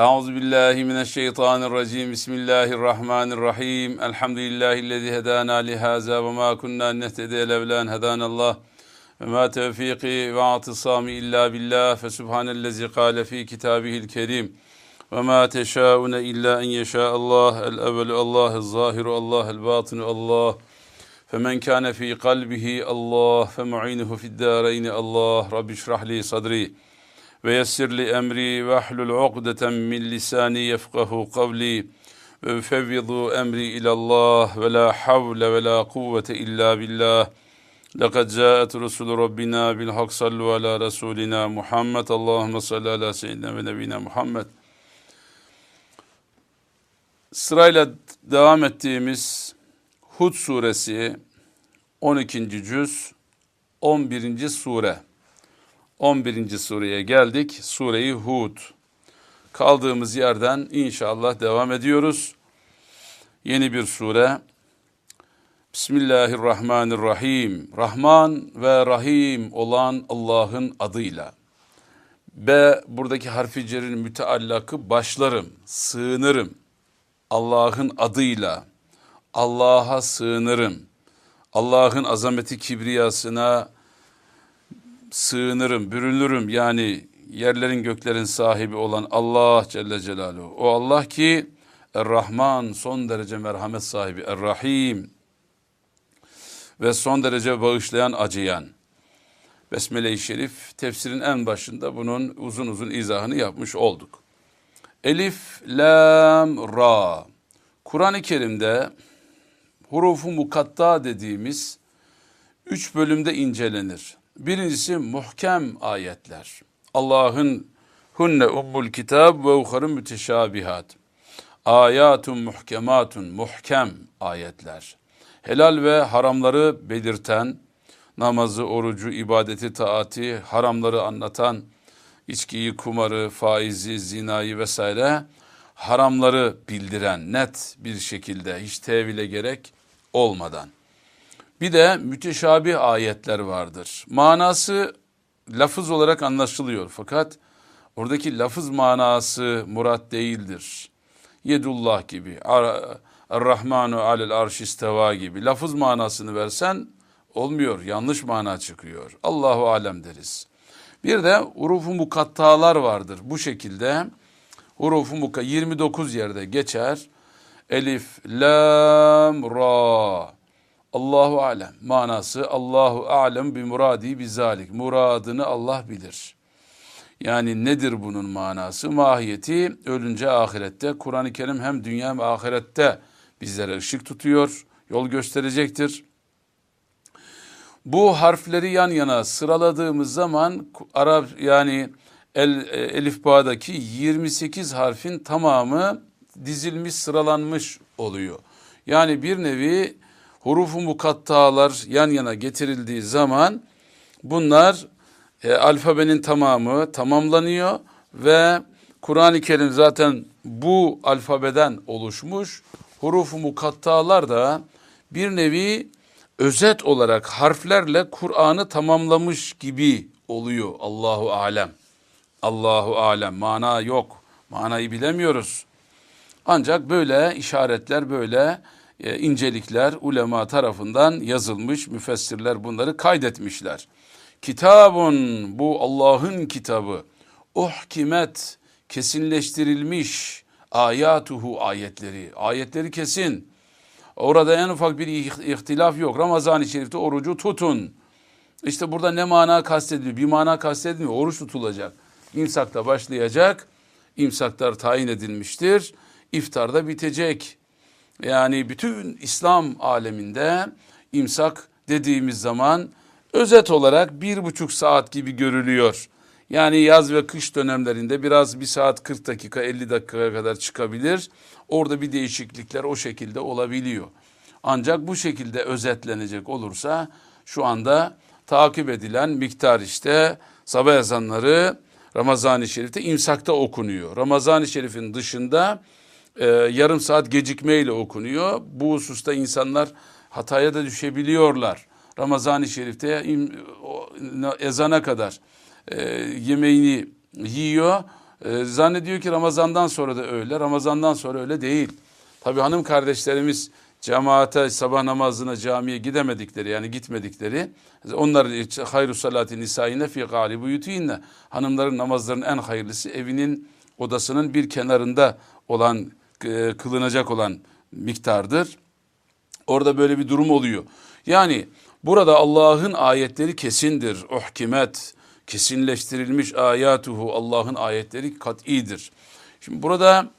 Euzu billahi mineşşeytanirracim. Bismillahirrahmanirrahim. Elhamdülillahi'llezî hedâna lihâzâ ve mâ kunnâ nehtediye levlân hedânallah. Ve mâ tevfîkî ve atisâmi illâ billah. Fe subhanellezî kâle fî kitâbihil kerîm. Ve mâ teşâune illâ en yeşâallah. El evvelu Allah, el zâhiru Allah, el bâtinu Allah. فمن كان في قلبه الله فمعينه في الدارين الله رب اشرح لي صدري ويسر لي أمري واحلل عقدة من لساني يفقه قولي وأفوض أمري إلى الله ولا حول ولا قوة إلا بالله لقد جاءت رسل ربنا بالحق صلوا على رسولنا محمد اللهم صل على سيدنا ونبينا محمد Sırayla devam ettiğimiz Hud suresi 12. cüz 11. sure. 11. sureye geldik. Sureyi Hud. Kaldığımız yerden inşallah devam ediyoruz. Yeni bir sure. Bismillahirrahmanirrahim. Rahman ve Rahim olan Allah'ın adıyla. B buradaki harfi cerin müteallakı başlarım, sığınırım. Allah'ın adıyla. Allah'a sığınırım. Allah'ın azameti kibriyasına sığınırım, bürünürüm. Yani yerlerin göklerin sahibi olan Allah Celle Celaluhu. O Allah ki Er-Rahman son derece merhamet sahibi, Er-Rahim ve son derece bağışlayan, acıyan. Besmele-i Şerif tefsirin en başında bunun uzun uzun izahını yapmış olduk. Elif, Lam, Ra. Kur'an-ı Kerim'de hurufu mukatta dediğimiz üç bölümde incelenir. Birincisi muhkem ayetler. Allah'ın hunne ummul kitab ve uharın müteşabihat. Ayatun muhkematun muhkem ayetler. Helal ve haramları belirten, namazı, orucu, ibadeti, taati, haramları anlatan, içkiyi, kumarı, faizi, zinayı vesaire haramları bildiren net bir şekilde hiç tevile gerek olmadan. Bir de müteşabih ayetler vardır. Manası lafız olarak anlaşılıyor fakat oradaki lafız manası murat değildir. Yedullah gibi, Ar-Rahmanu alel arş isteva gibi lafız manasını versen olmuyor, yanlış mana çıkıyor. Allahu alem deriz. Bir de urufu mukattalar vardır. Bu şekilde urufu muka 29 yerde geçer. Elif, lam, ra. Allahu alem. Manası Allahu alem bi muradi bizalik. Muradını Allah bilir. Yani nedir bunun manası? Mahiyeti ölünce ahirette. Kur'an-ı Kerim hem dünya hem ahirette bizlere ışık tutuyor, yol gösterecektir. Bu harfleri yan yana sıraladığımız zaman Arap yani el, Elif Bağ'daki 28 harfin tamamı dizilmiş, sıralanmış oluyor. Yani bir nevi hurufu mukattalar yan yana getirildiği zaman bunlar e, alfabenin tamamı tamamlanıyor ve Kur'an-ı Kerim zaten bu alfabeden oluşmuş. Hurufu mukattalar da bir nevi özet olarak harflerle Kur'an'ı tamamlamış gibi oluyor Allahu alem. Allahu alem mana yok. Manayı bilemiyoruz. Ancak böyle işaretler böyle e, incelikler ulema tarafından yazılmış, müfessirler bunları kaydetmişler. Kitabun bu Allah'ın kitabı. Uhkimet kesinleştirilmiş ayatuhu ayetleri. Ayetleri kesin. Orada en ufak bir ihtilaf yok. Ramazan-ı Şerif'te orucu tutun. İşte burada ne mana kastediliyor? Bir mana kastedilmiyor. Oruç tutulacak. İmsakta başlayacak. İmsaklar tayin edilmiştir. İftarda bitecek. Yani bütün İslam aleminde imsak dediğimiz zaman özet olarak bir buçuk saat gibi görülüyor. Yani yaz ve kış dönemlerinde biraz bir saat 40 dakika 50 dakikaya kadar çıkabilir. Orada bir değişiklikler o şekilde olabiliyor. Ancak bu şekilde özetlenecek olursa şu anda takip edilen miktar işte sabah ezanları Ramazan-ı Şerif'te imsakta okunuyor. Ramazan-ı Şerif'in dışında e, yarım saat gecikmeyle okunuyor. Bu hususta insanlar hataya da düşebiliyorlar. Ramazan-ı Şerif'te ezana kadar e, yemeğini yiyor. E, zannediyor ki Ramazan'dan sonra da öyle. Ramazan'dan sonra öyle değil. Tabi hanım kardeşlerimiz cemaate sabah namazına camiye gidemedikleri yani gitmedikleri onlar hayru salati nisayine fi galibu yutiyinne hanımların namazlarının en hayırlısı evinin odasının bir kenarında olan e, kılınacak olan miktardır. Orada böyle bir durum oluyor. Yani burada Allah'ın ayetleri kesindir. Uhkimet, kesinleştirilmiş ayatuhu Allah'ın ayetleri kat'idir. Şimdi burada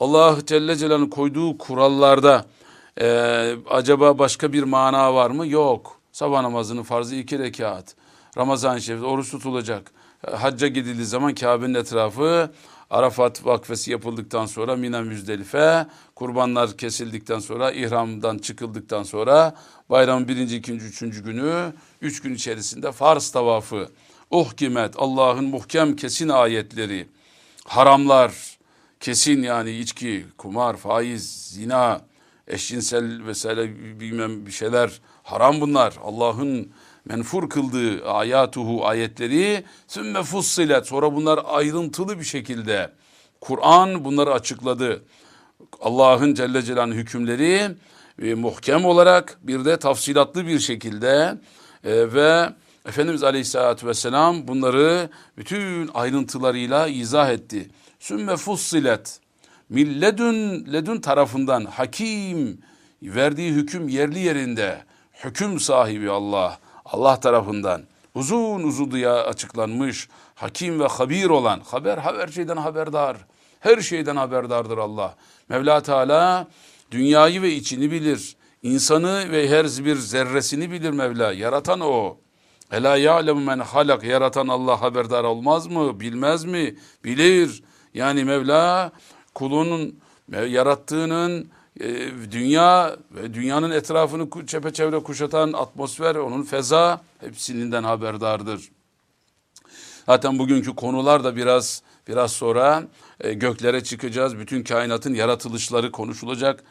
Allah Celle Celaluhu'nun koyduğu kurallarda e, acaba başka bir mana var mı? Yok. Sabah namazının farzı iki rekat. Ramazan-ı Şerif oruç tutulacak. Hacca gidildiği zaman Kabe'nin etrafı Arafat vakfesi yapıldıktan sonra Mina Müzdelife, kurbanlar kesildikten sonra, ihramdan çıkıldıktan sonra bayramın birinci, ikinci, üçüncü günü, üç gün içerisinde farz tavafı, uhkimet, Allah'ın muhkem kesin ayetleri, haramlar, kesin yani içki, kumar, faiz, zina, eşcinsel vesaire bilmem bir şeyler. Haram bunlar. Allah'ın menfur kıldığı ayatuhu ayetleri sümme fussilet sonra bunlar ayrıntılı bir şekilde Kur'an bunları açıkladı. Allah'ın Celle Celaluhu hükümleri e, muhkem olarak bir de tafsilatlı bir şekilde e, ve Efendimiz Aleyhisselatü Vesselam bunları bütün ayrıntılarıyla izah etti. Sümme fussilet milledün ledün tarafından hakim verdiği hüküm yerli yerinde hüküm sahibi Allah Allah tarafından uzun uzuduya açıklanmış hakim ve habir olan haber her şeyden haberdar her şeyden haberdardır Allah. Mevla Teala dünyayı ve içini bilir. insanı ve her bir zerresini bilir Mevla. Yaratan o. Ela ya'lemu men halak yaratan Allah haberdar olmaz mı? Bilmez mi? Bilir. Yani Mevla kulunun yarattığının e, dünya ve dünyanın etrafını çepeçevre kuşatan atmosfer, onun feza hepsinden haberdardır. Zaten bugünkü konular da biraz biraz sonra e, göklere çıkacağız. Bütün kainatın yaratılışları konuşulacak.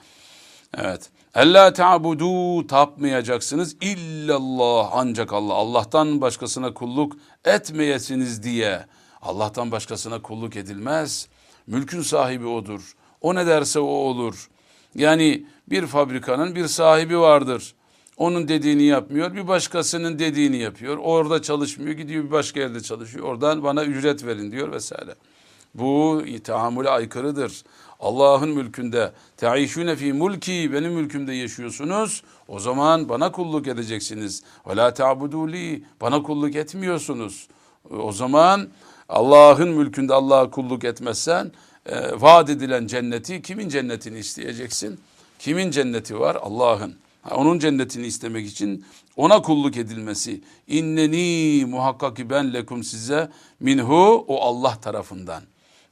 Evet. Ella ta'budu tapmayacaksınız illallah ancak Allah. Allah'tan başkasına kulluk etmeyesiniz diye. Allah'tan başkasına kulluk edilmez. Mülkün sahibi odur. O ne derse o olur. Yani bir fabrikanın bir sahibi vardır. Onun dediğini yapmıyor, bir başkasının dediğini yapıyor. Orada çalışmıyor, gidiyor bir başka yerde çalışıyor. Oradan bana ücret verin diyor vesaire. Bu tahammüle aykırıdır. Allah'ın mülkünde teişune fi mulki benim mülkümde yaşıyorsunuz. O zaman bana kulluk edeceksiniz. Ve la ta'buduli bana kulluk etmiyorsunuz. O zaman Allah'ın mülkünde Allah'a kulluk etmezsen e, vaat edilen cenneti kimin cennetini isteyeceksin? Kimin cenneti var? Allah'ın. Onun cennetini istemek için ona kulluk edilmesi. İnneni muhakkak ki ben lekum size minhu o Allah tarafından.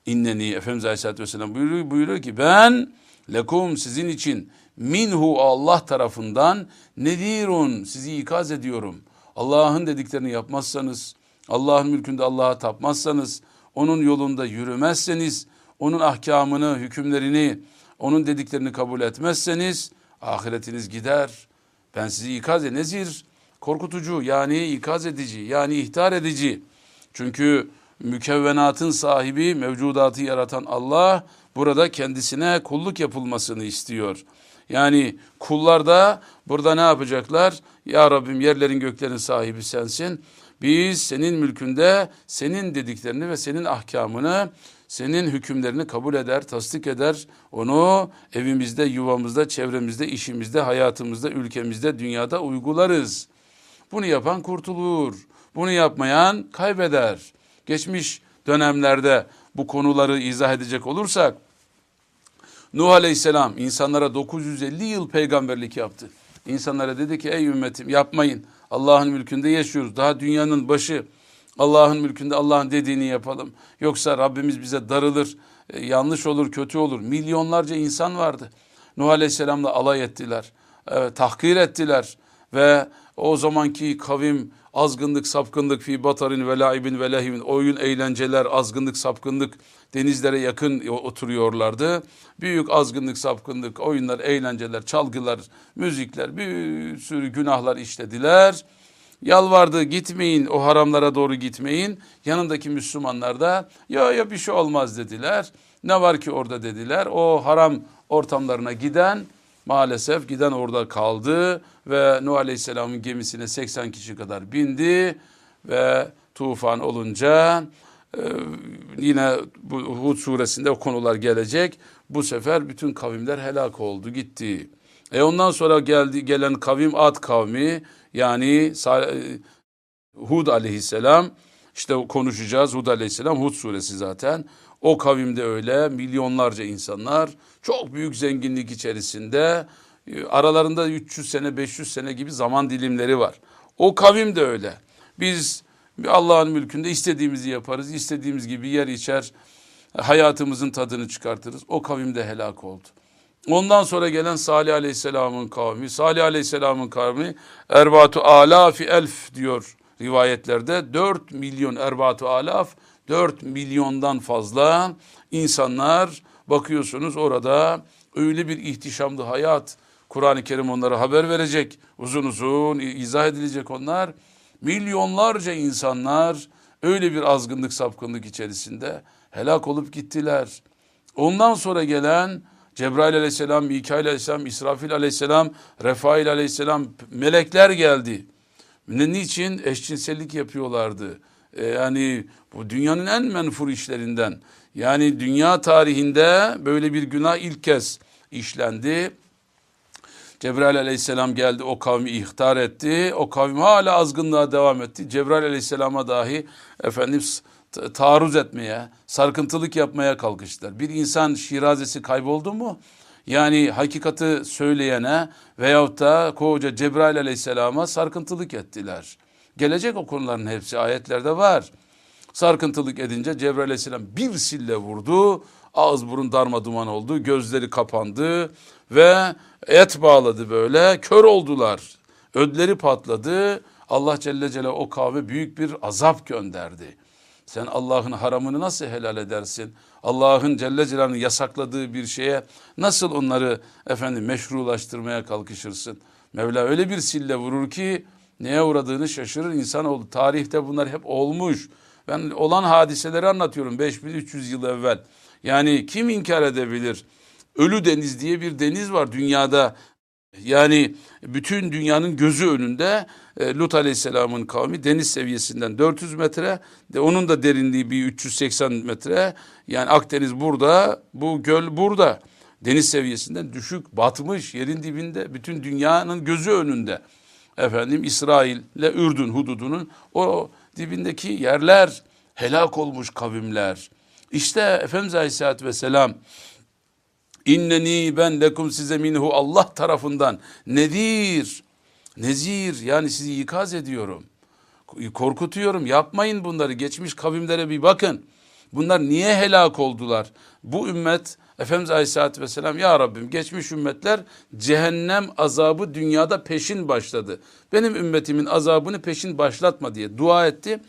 İnneni Efendimiz Aleyhisselatü Vesselam buyuruyor, buyuruyor ki ben lekum sizin için minhu Allah tarafından nedirun sizi ikaz ediyorum. Allah'ın dediklerini yapmazsanız, Allah'ın mülkünde Allah'a tapmazsanız, onun yolunda yürümezseniz, onun ahkamını, hükümlerini, onun dediklerini kabul etmezseniz ahiretiniz gider. Ben sizi ikaz e nezir, korkutucu yani ikaz edici yani ihtar edici. Çünkü mükevvenatın sahibi, mevcudatı yaratan Allah burada kendisine kulluk yapılmasını istiyor. Yani kullar da burada ne yapacaklar? Ya Rabbim yerlerin göklerin sahibi sensin. Biz senin mülkünde senin dediklerini ve senin ahkamını senin hükümlerini kabul eder, tasdik eder. Onu evimizde, yuvamızda, çevremizde, işimizde, hayatımızda, ülkemizde, dünyada uygularız. Bunu yapan kurtulur. Bunu yapmayan kaybeder. Geçmiş dönemlerde bu konuları izah edecek olursak Nuh Aleyhisselam insanlara 950 yıl peygamberlik yaptı. İnsanlara dedi ki ey ümmetim yapmayın. Allah'ın mülkünde yaşıyoruz. Daha dünyanın başı Allah'ın mülkünde Allah'ın dediğini yapalım. Yoksa Rabbimiz bize darılır, e, yanlış olur, kötü olur. Milyonlarca insan vardı. Nuh Aleyhisselam'la alay ettiler, e, tahkir ettiler ve o zamanki kavim azgınlık, sapkınlık fi batarin ve laibin ve lehivin oyun, eğlenceler, azgınlık, sapkınlık denizlere yakın oturuyorlardı. Büyük azgınlık, sapkınlık, oyunlar, eğlenceler, çalgılar, müzikler bir sürü günahlar işlediler. Yalvardı gitmeyin o haramlara doğru gitmeyin. Yanındaki Müslümanlar da ya ya bir şey olmaz dediler. Ne var ki orada dediler. O haram ortamlarına giden maalesef giden orada kaldı ve Nuh Aleyhisselam'ın gemisine 80 kişi kadar bindi ve tufan olunca e, yine bu Hud suresinde o konular gelecek. Bu sefer bütün kavimler helak oldu gitti. E ondan sonra geldi gelen kavim Ad kavmi yani e, Hud aleyhisselam işte konuşacağız Hud aleyhisselam Hud suresi zaten. O kavimde öyle milyonlarca insanlar çok büyük zenginlik içerisinde e, aralarında 300 sene 500 sene gibi zaman dilimleri var. O kavim de öyle. Biz Allah'ın mülkünde istediğimizi yaparız, istediğimiz gibi yer içer, hayatımızın tadını çıkartırız. O kavim de helak oldu. Ondan sonra gelen Salih Aleyhisselam'ın kavmi, Salih Aleyhisselam'ın kavmi erbatu alafi elf diyor rivayetlerde. 4 milyon erbatu alaf, 4 milyondan fazla insanlar bakıyorsunuz orada öyle bir ihtişamlı hayat. Kur'an-ı Kerim onlara haber verecek. Uzun uzun izah edilecek onlar. Milyonlarca insanlar öyle bir azgınlık sapkınlık içerisinde helak olup gittiler. Ondan sonra gelen Cebrail aleyhisselam, Mikail aleyhisselam, İsrafil aleyhisselam, Refail aleyhisselam melekler geldi. Ne, niçin? Eşcinsellik yapıyorlardı. Ee, yani bu dünyanın en menfur işlerinden. Yani dünya tarihinde böyle bir günah ilk kez işlendi. Cebrail aleyhisselam geldi o kavmi ihtar etti. O kavim hala azgınlığa devam etti. Cebrail aleyhisselama dahi efendim taarruz etmeye, sarkıntılık yapmaya kalkıştılar. Bir insan şirazesi kayboldu mu? Yani hakikati söyleyene veyahut da koca Cebrail aleyhisselama sarkıntılık ettiler. Gelecek o konuların hepsi ayetlerde var. Sarkıntılık edince Cebrail aleyhisselam bir sille vurdu. Ağız burun darma duman oldu. Gözleri kapandı ve et bağladı böyle. Kör oldular. Ödleri patladı. Allah Celle Celle o kavme büyük bir azap gönderdi. Sen Allah'ın haramını nasıl helal edersin? Allah'ın Celle Celaluhu'nun yasakladığı bir şeye nasıl onları efendim meşrulaştırmaya kalkışırsın? Mevla öyle bir sille vurur ki neye uğradığını şaşırır insan oldu. Tarihte bunlar hep olmuş. Ben olan hadiseleri anlatıyorum 5300 yıl evvel. Yani kim inkar edebilir? Ölü Deniz diye bir deniz var dünyada. Yani bütün dünyanın gözü önünde e, Lut Aleyhisselam'ın kavmi deniz seviyesinden 400 metre, de onun da derinliği bir 380 metre. Yani Akdeniz burada, bu göl burada. Deniz seviyesinden düşük, batmış, yerin dibinde, bütün dünyanın gözü önünde. Efendim İsrail ile Ürdün hududunun o dibindeki yerler helak olmuş kavimler. İşte Efendimiz Aleyhisselatü Vesselam İnneni ben lekum size minhu Allah tarafından nedir? Nezir yani sizi ikaz ediyorum. Korkutuyorum. Yapmayın bunları. Geçmiş kavimlere bir bakın. Bunlar niye helak oldular? Bu ümmet Efendimiz Aleyhisselatü Vesselam ya Rabbim geçmiş ümmetler cehennem azabı dünyada peşin başladı. Benim ümmetimin azabını peşin başlatma diye dua etti.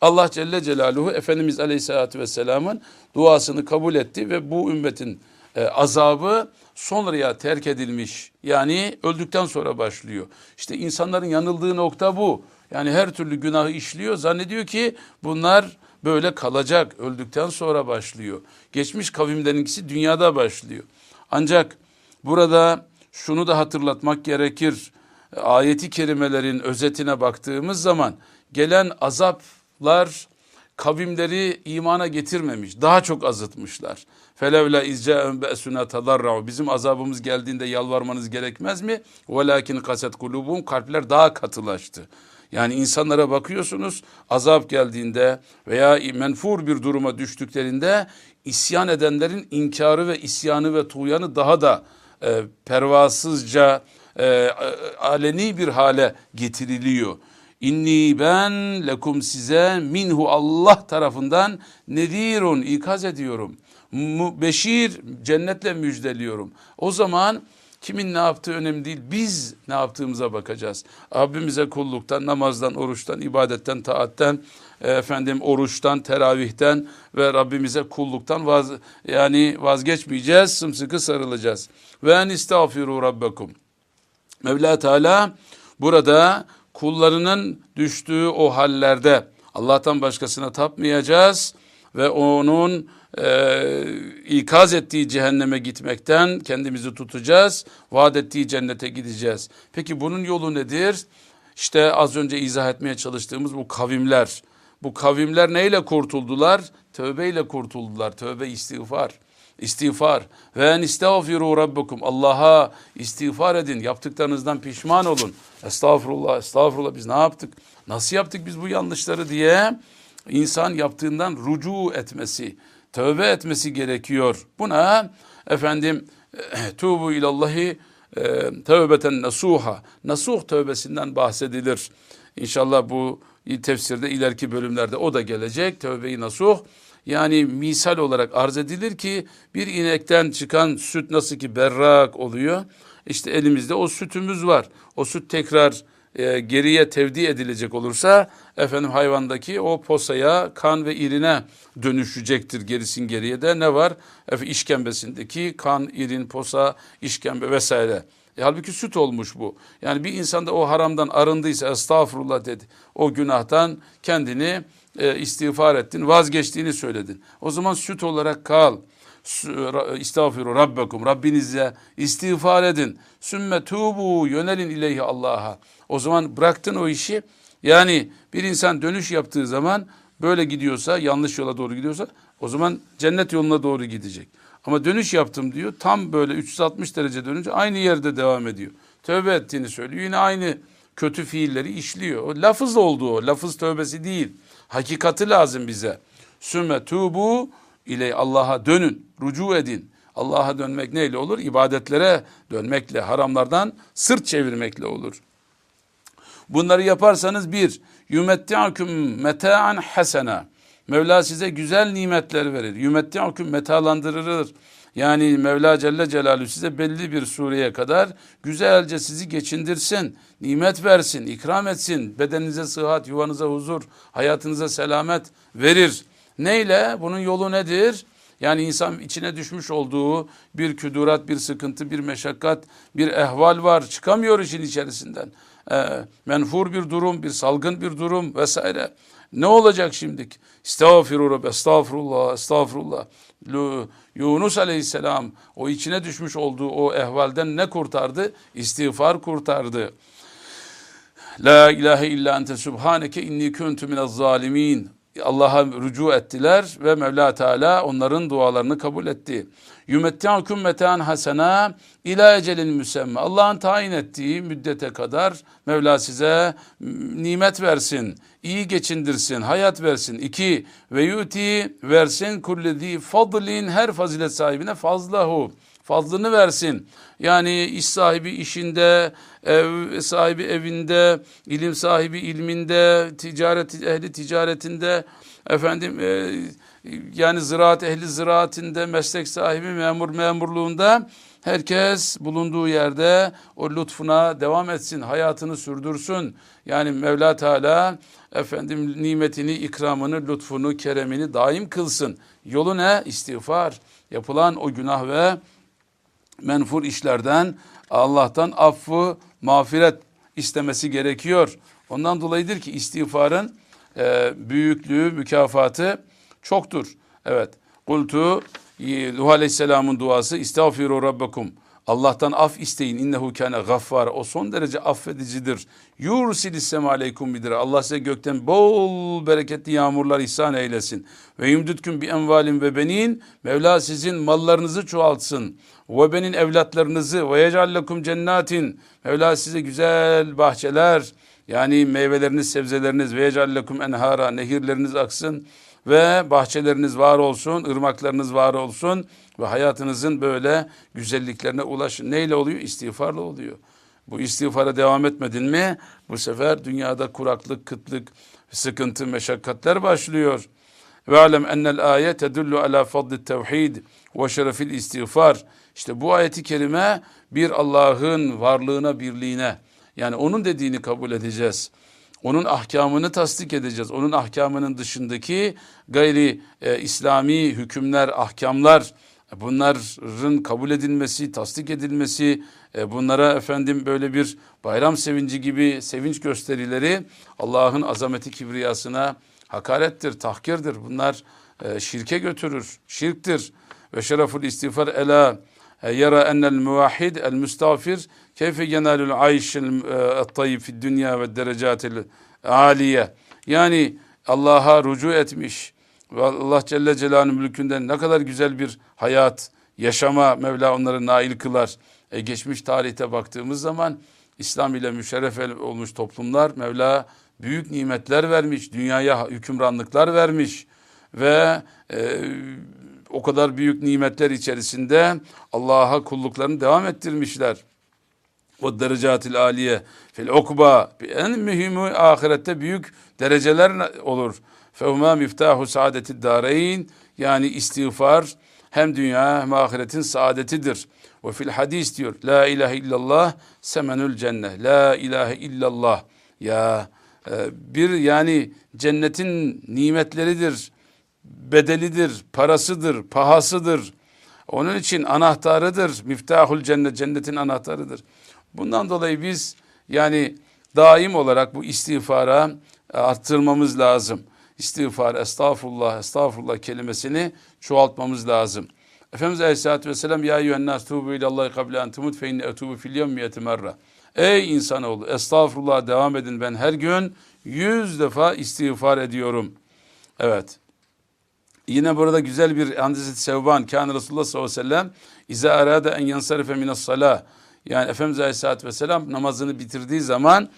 Allah Celle Celaluhu Efendimiz Aleyhisselatü Vesselam'ın duasını kabul etti ve bu ümmetin e, azabı sonraya terk edilmiş. Yani öldükten sonra başlıyor. İşte insanların yanıldığı nokta bu. Yani her türlü günahı işliyor. Zannediyor ki bunlar böyle kalacak. Öldükten sonra başlıyor. Geçmiş kavimlerinkisi dünyada başlıyor. Ancak burada şunu da hatırlatmak gerekir. Ayeti kerimelerin özetine baktığımız zaman gelen azaplar kavimleri imana getirmemiş. Daha çok azıtmışlar. Felevla izca'en be'suna tadarra'u. Bizim azabımız geldiğinde yalvarmanız gerekmez mi? Velakin kaset kulubum. Kalpler daha katılaştı. Yani insanlara bakıyorsunuz azap geldiğinde veya menfur bir duruma düştüklerinde isyan edenlerin inkarı ve isyanı ve tuğyanı daha da e, pervasızca e, aleni bir hale getiriliyor. İnni ben lekum size minhu Allah tarafından nedirun ikaz ediyorum. Beşir cennetle müjdeliyorum. O zaman kimin ne yaptığı önemli değil. Biz ne yaptığımıza bakacağız. Rabbimize kulluktan, namazdan, oruçtan, ibadetten, taatten, efendim oruçtan, teravihten ve Rabbimize kulluktan vaz, yani vazgeçmeyeceğiz, sımsıkı sarılacağız. Ve en istağfiru rabbekum. Mevla Teala burada kullarının düştüğü o hallerde Allah'tan başkasına tapmayacağız ve onun e, ikaz ettiği cehenneme gitmekten kendimizi tutacağız. Vaat ettiği cennete gideceğiz. Peki bunun yolu nedir? İşte az önce izah etmeye çalıştığımız bu kavimler. Bu kavimler neyle kurtuldular? Tövbeyle kurtuldular. Tövbe istiğfar. İstiğfar. Ve en istağfiru rabbukum. Allah'a istiğfar edin. Yaptıklarınızdan pişman olun. Estağfurullah, estağfurullah. Biz ne yaptık? Nasıl yaptık biz bu yanlışları diye insan yaptığından rucu etmesi, tövbe etmesi gerekiyor. Buna efendim tubu ilallahi e, tövbeten nasuha. Nasuh tövbesinden bahsedilir. İnşallah bu tefsirde ileriki bölümlerde o da gelecek. Tövbe-i nasuh yani misal olarak arz edilir ki bir inekten çıkan süt nasıl ki berrak oluyor. İşte elimizde o sütümüz var. O süt tekrar e, geriye tevdi edilecek olursa efendim hayvandaki o posaya, kan ve irine dönüşecektir gerisin geriye de ne var? Efendim, işkembesindeki kan, irin, posa, işkembe vesaire. E, halbuki süt olmuş bu. Yani bir insanda o haramdan arındıysa estağfurullah dedi. O günahtan kendini e, istiğfar ettin, vazgeçtiğini söyledin. O zaman süt olarak kal. İstağfiru Rabbekum. Rabbinize istiğfar edin. Sümme tubu yönelin ileyhi Allah'a. O zaman bıraktın o işi. Yani bir insan dönüş yaptığı zaman böyle gidiyorsa, yanlış yola doğru gidiyorsa o zaman cennet yoluna doğru gidecek. Ama dönüş yaptım diyor. Tam böyle 360 derece dönünce aynı yerde devam ediyor. Tövbe ettiğini söylüyor. Yine aynı kötü fiilleri işliyor. O lafız olduğu o. Lafız tövbesi değil. Hakikati lazım bize. Sümme tubu ile Allah'a dönün. Rucu edin. Allah'a dönmek neyle olur? İbadetlere dönmekle, haramlardan sırt çevirmekle olur. Bunları yaparsanız bir, yumetti'akum meta'an hasena. Mevla size güzel nimetler verir. Yumetti'akum metalandırır. Yani Mevla Celle Celaluhu size belli bir sureye kadar güzelce sizi geçindirsin, nimet versin, ikram etsin, bedeninize sıhhat, yuvanıza huzur, hayatınıza selamet verir. Neyle? Bunun yolu nedir? Yani insan içine düşmüş olduğu bir küdurat, bir sıkıntı, bir meşakkat, bir ehval var. Çıkamıyor işin içerisinden. E, menfur bir durum, bir salgın bir durum vesaire. Ne olacak şimdik? Estağfirullah, estağfurullah, estağfurullah. Yunus aleyhisselam o içine düşmüş olduğu o ehvalden ne kurtardı? İstiğfar kurtardı. La ilahe illa ente subhaneke inni kuntu minez zalimin. Allah'a rücu ettiler ve Mevla Teala onların dualarını kabul etti. Yumetti'akum metan hasena ila ecelin müsemme. Allah'ın tayin ettiği müddete kadar Mevla size nimet versin, iyi geçindirsin, hayat versin. İki ve yuti versin kullezi fadlin her fazilet sahibine fazlahu fazlını versin. Yani iş sahibi işinde, ev sahibi evinde, ilim sahibi ilminde, ticaret ehli ticaretinde, efendim e, yani ziraat ehli ziraatinde, meslek sahibi memur memurluğunda herkes bulunduğu yerde o lütfuna devam etsin, hayatını sürdürsün. Yani Mevla Teala efendim nimetini, ikramını, lütfunu, keremini daim kılsın. Yolu ne? İstiğfar. Yapılan o günah ve menfur işlerden Allah'tan affı, mağfiret istemesi gerekiyor. Ondan dolayıdır ki istiğfarın e, büyüklüğü, mükafatı çoktur. Evet. Kultu Nuh Aleyhisselam'ın duası İstağfiru Rabbekum. Allah'tan af isteyin. İnnehu kâne gaffar. O son derece affedicidir. Yursilis sema aleykum bidir. Allah size gökten bol bereketli yağmurlar ihsan eylesin. Ve yumdütküm bi envalin ve benin. Mevla sizin mallarınızı çoğaltsın. Ve benin evlatlarınızı ve yecallekum cennatin. Mevla size güzel bahçeler yani meyveleriniz, sebzeleriniz ve yecallekum enhara nehirleriniz aksın ve bahçeleriniz var olsun, ırmaklarınız var olsun ve hayatınızın böyle güzelliklerine ulaşın. Neyle oluyor? İstiğfarla oluyor. Bu istiğfara devam etmedin mi bu sefer dünyada kuraklık, kıtlık, sıkıntı, meşakkatler başlıyor. Ve alem enel ayet tedullu ala fadli tevhid ve şerefil istiğfar. İşte bu ayeti kerime bir Allah'ın varlığına, birliğine yani onun dediğini kabul edeceğiz. Onun ahkamını tasdik edeceğiz. Onun ahkamının dışındaki gayri e, İslami hükümler, ahkamlar bunların kabul edilmesi, tasdik edilmesi, e, bunlara efendim böyle bir bayram sevinci gibi sevinç gösterileri Allah'ın azameti kibriyasına hakarettir, tahkirdir. Bunlar e, şirke götürür, şirktir. Ve şereful istiğfar ela e, yara enel muvahhid el müstağfir keyfe yenalul ayşil tayyib fi dünya ve derecatil aliye. Yani Allah'a rucu etmiş ve Allah Celle Celaluhu'nun mülkünden ne kadar güzel bir hayat, yaşama Mevla onları nail kılar. E, geçmiş tarihte baktığımız zaman İslam ile müşerref olmuş toplumlar Mevla büyük nimetler vermiş, dünyaya hükümranlıklar vermiş ve e, o kadar büyük nimetler içerisinde Allah'a kulluklarını devam ettirmişler. O derecatil aliye fil okba en mühimi ahirette büyük dereceler olur. Fevma miftahu saadeti dareyn yani istiğfar hem dünya hem ahiretin saadetidir. Ve fil hadis diyor la ilahe illallah semenül cennet. La ilahe illallah. Ya e, bir yani cennetin nimetleridir, bedelidir, parasıdır, pahasıdır. Onun için anahtarıdır. Miftahul cennet, cennetin anahtarıdır. Bundan dolayı biz yani daim olarak bu istiğfara arttırmamız lazım. İstiğfar, estağfurullah, estağfurullah kelimesini çoğaltmamız lazım. Efendimiz Aleyhisselatü Vesselam Ya eyyühennâs tûbü ilallahi kable en tumut fe inne etûbü fil yevmiyeti merre. Ey insanoğlu estağfurullah devam edin ben her gün yüz defa istiğfar ediyorum. Evet. Yine burada güzel bir Handizet Sevban Kâne Resulullah sallallahu aleyhi ve sellem İzâ arâde en yansarife minas salâh yani Efendimiz Aleyhisselatü Vesselam namazını bitirdiği zaman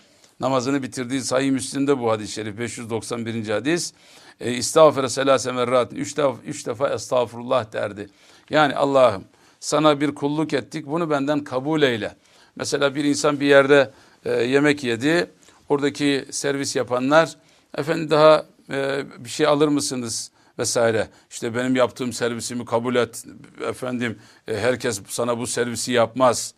namazını bitirdiği Sahih Müslim'de bu hadis-i şerif 591. hadis. E, İstağfire selase merrat. Üç defa, üç defa estağfurullah derdi. Yani Allah'ım sana bir kulluk ettik bunu benden kabul eyle. Mesela bir insan bir yerde e, yemek yedi. Oradaki servis yapanlar efendim daha e, bir şey alır mısınız vesaire. İşte benim yaptığım servisimi kabul et efendim e, herkes sana bu servisi yapmaz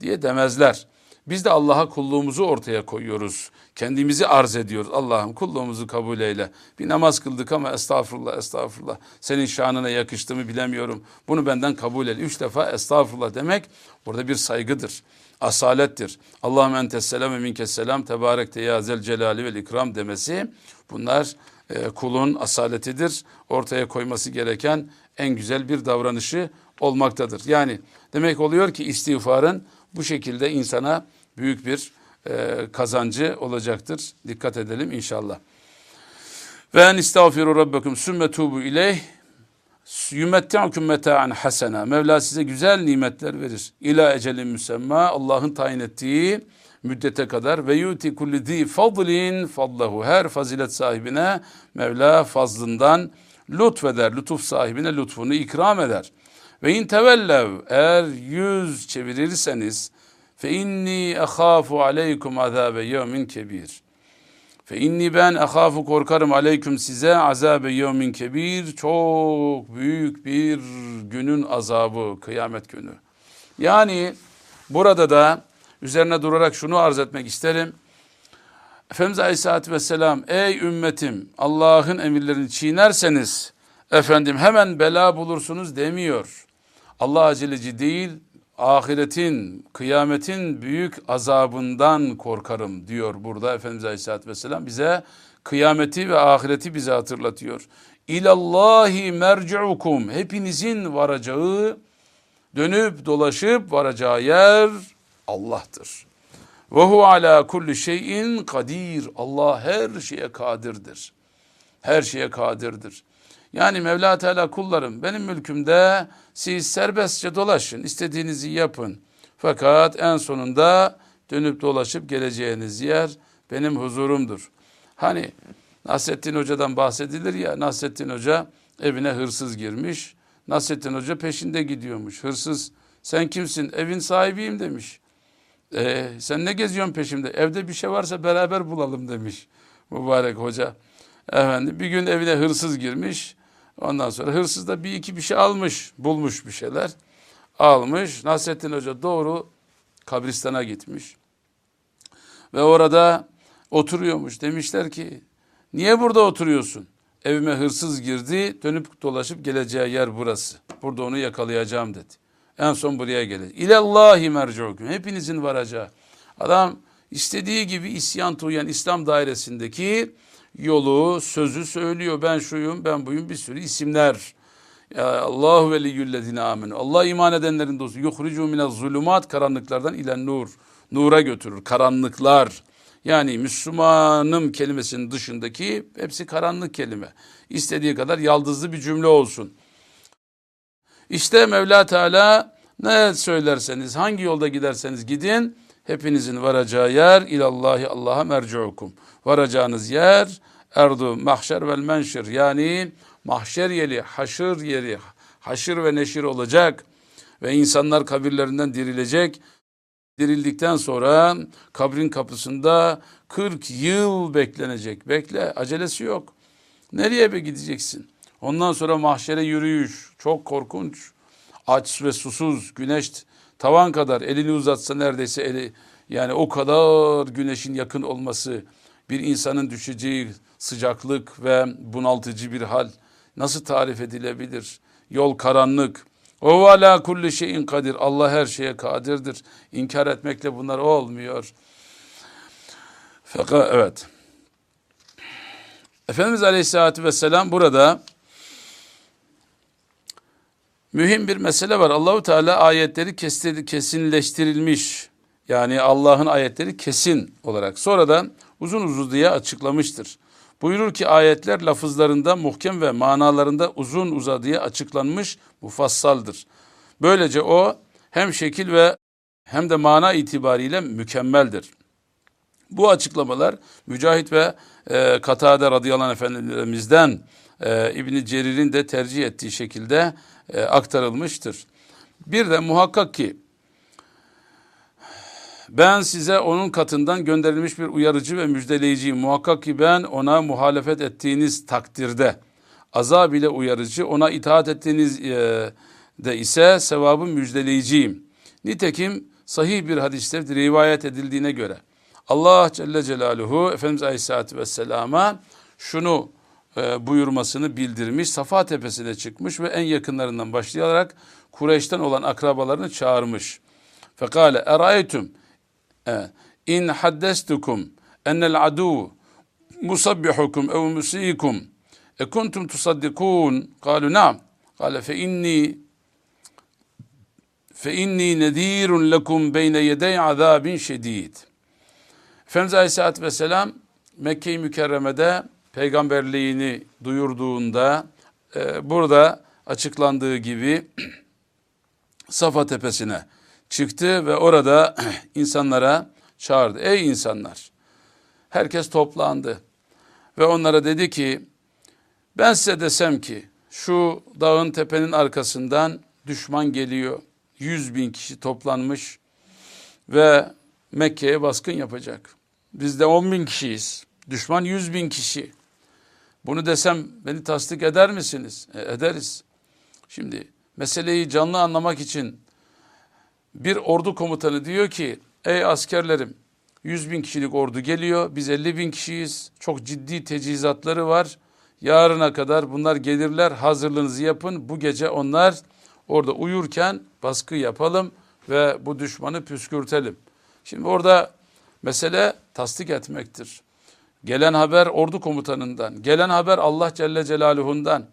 diye demezler. Biz de Allah'a kulluğumuzu ortaya koyuyoruz. Kendimizi arz ediyoruz. Allah'ım kulluğumuzu kabul eyle. Bir namaz kıldık ama estağfurullah, estağfurullah. Senin şanına yakıştı mı bilemiyorum. Bunu benden kabul eyle. Üç defa estağfurullah demek burada bir saygıdır. Asalettir. Allah'ım entes selam ve minkes selam. Tebarek teyazel celali vel ikram demesi. Bunlar e, kulun asaletidir. Ortaya koyması gereken en güzel bir davranışı olmaktadır. Yani demek oluyor ki istiğfarın bu şekilde insana büyük bir e, kazancı olacaktır. Dikkat edelim inşallah. Ve en istağfiru rabbekum sümme tubu ileyh yümetti'ukum meta'an hasena. Mevla size güzel nimetler verir. İla ecelin müsemma Allah'ın tayin ettiği müddete kadar ve yuti kulli zi fadlin fadlahu. Her fazilet sahibine Mevla fazlından lütfeder. Lütuf sahibine lütfunu ikram eder. Ve in tevellev eğer yüz çevirirseniz fe inni ahafu aleykum azabe yevmin kebir. Fe inni ben ahafu korkarım aleyküm size azabe yevmin kebir. Çok büyük bir günün azabı, kıyamet günü. Yani burada da üzerine durarak şunu arz etmek isterim. Efendimiz Aleyhisselatü Vesselam ey ümmetim Allah'ın emirlerini çiğnerseniz efendim hemen bela bulursunuz demiyor. Allah aceleci değil, ahiretin, kıyametin büyük azabından korkarım diyor burada Efendimiz Aleyhisselatü Vesselam bize kıyameti ve ahireti bize hatırlatıyor. İlallahi merci'ukum hepinizin varacağı, dönüp dolaşıp varacağı yer Allah'tır. Ve hu ala kulli şeyin kadir. Allah her şeye kadirdir. Her şeye kadirdir. Yani Mevla Teala kullarım benim mülkümde siz serbestçe dolaşın, istediğinizi yapın. Fakat en sonunda dönüp dolaşıp geleceğiniz yer benim huzurumdur. Hani Nasrettin Hoca'dan bahsedilir ya, Nasrettin Hoca evine hırsız girmiş. Nasrettin Hoca peşinde gidiyormuş. Hırsız sen kimsin? Evin sahibiyim demiş. E, sen ne geziyorsun peşimde? Evde bir şey varsa beraber bulalım demiş mübarek hoca. Efendim bir gün evine hırsız girmiş. Ondan sonra hırsız da bir iki bir şey almış, bulmuş bir şeyler. Almış. Nasrettin Hoca doğru kabristana gitmiş. Ve orada oturuyormuş. Demişler ki niye burada oturuyorsun? Evime hırsız girdi. Dönüp dolaşıp geleceği yer burası. Burada onu yakalayacağım dedi. En son buraya gelecek. İlallahi mercukum. Hepinizin varacağı. Adam istediği gibi isyan tuyan İslam dairesindeki yolu, sözü söylüyor. Ben şuyum, ben buyum bir sürü isimler. Ya Allahu veliyyüllezine amenu. Allah iman edenlerin dostu. Yuhricu minez zulümat karanlıklardan ile nur. Nura götürür. Karanlıklar. Yani Müslümanım kelimesinin dışındaki hepsi karanlık kelime. İstediği kadar yaldızlı bir cümle olsun. İşte Mevla Teala ne söylerseniz, hangi yolda giderseniz gidin, hepinizin varacağı yer ilallahi Allah'a mercuukum. Varacağınız yer erdu mahşer vel menşir yani mahşer yeri, haşır yeri, haşır ve neşir olacak ve insanlar kabirlerinden dirilecek. Dirildikten sonra kabrin kapısında 40 yıl beklenecek. Bekle, acelesi yok. Nereye be gideceksin? Ondan sonra mahşere yürüyüş, çok korkunç. Aç ve susuz, güneş tavan kadar elini uzatsa neredeyse eli yani o kadar güneşin yakın olması, bir insanın düşeceği sıcaklık ve bunaltıcı bir hal nasıl tarif edilebilir? Yol karanlık. O ala kulli şeyin kadir. Allah her şeye kadirdir. İnkar etmekle bunlar olmuyor. Fakat evet. Efendimiz Aleyhisselatü Vesselam burada mühim bir mesele var. Allahu Teala ayetleri kesinleştirilmiş. Yani Allah'ın ayetleri kesin olarak sonradan uzun uzun diye açıklamıştır. Buyurur ki ayetler lafızlarında muhkem ve manalarında uzun uzadıya açıklanmış mufassaldır. Böylece o hem şekil ve hem de mana itibariyle mükemmeldir. Bu açıklamalar Mücahit ve e, Katade radıyallahu anh efendimizden e, İbni Cerir'in de tercih ettiği şekilde e, aktarılmıştır. Bir de muhakkak ki ben size onun katından gönderilmiş bir uyarıcı ve müjdeleyiciyim. Muhakkak ki ben ona muhalefet ettiğiniz takdirde azab ile uyarıcı, ona itaat ettiğiniz e, de ise sevabı müjdeleyiciyim. Nitekim sahih bir hadiste rivayet edildiğine göre Allah Celle Celaluhu Efendimiz Aleyhisselatü Vesselam'a şunu e, buyurmasını bildirmiş. Safa tepesine çıkmış ve en yakınlarından başlayarak Kureyş'ten olan akrabalarını çağırmış. Fekale eraytum in haddestukum enel adu musabbihukum ev musiikum e kuntum tusaddikun. Kalu na'am. Kale fe inni fe inni nedirun lekum beyne yedey azabin şedid. Efendimiz Aleyhisselatü Vesselam Mekke-i Mükerreme'de peygamberliğini duyurduğunda e, burada açıklandığı gibi Safa tepesine çıktı ve orada insanlara çağırdı. Ey insanlar! Herkes toplandı ve onlara dedi ki ben size desem ki şu dağın tepenin arkasından düşman geliyor. Yüz bin kişi toplanmış ve Mekke'ye baskın yapacak. Biz de on bin kişiyiz. Düşman yüz bin kişi. Bunu desem beni tasdik eder misiniz? E, ederiz. Şimdi meseleyi canlı anlamak için bir ordu komutanı diyor ki ey askerlerim 100 bin kişilik ordu geliyor biz 50 bin kişiyiz çok ciddi tecihizatları var yarına kadar bunlar gelirler hazırlığınızı yapın bu gece onlar orada uyurken baskı yapalım ve bu düşmanı püskürtelim. Şimdi orada mesele tasdik etmektir. Gelen haber ordu komutanından, gelen haber Allah Celle Celaluhu'ndan.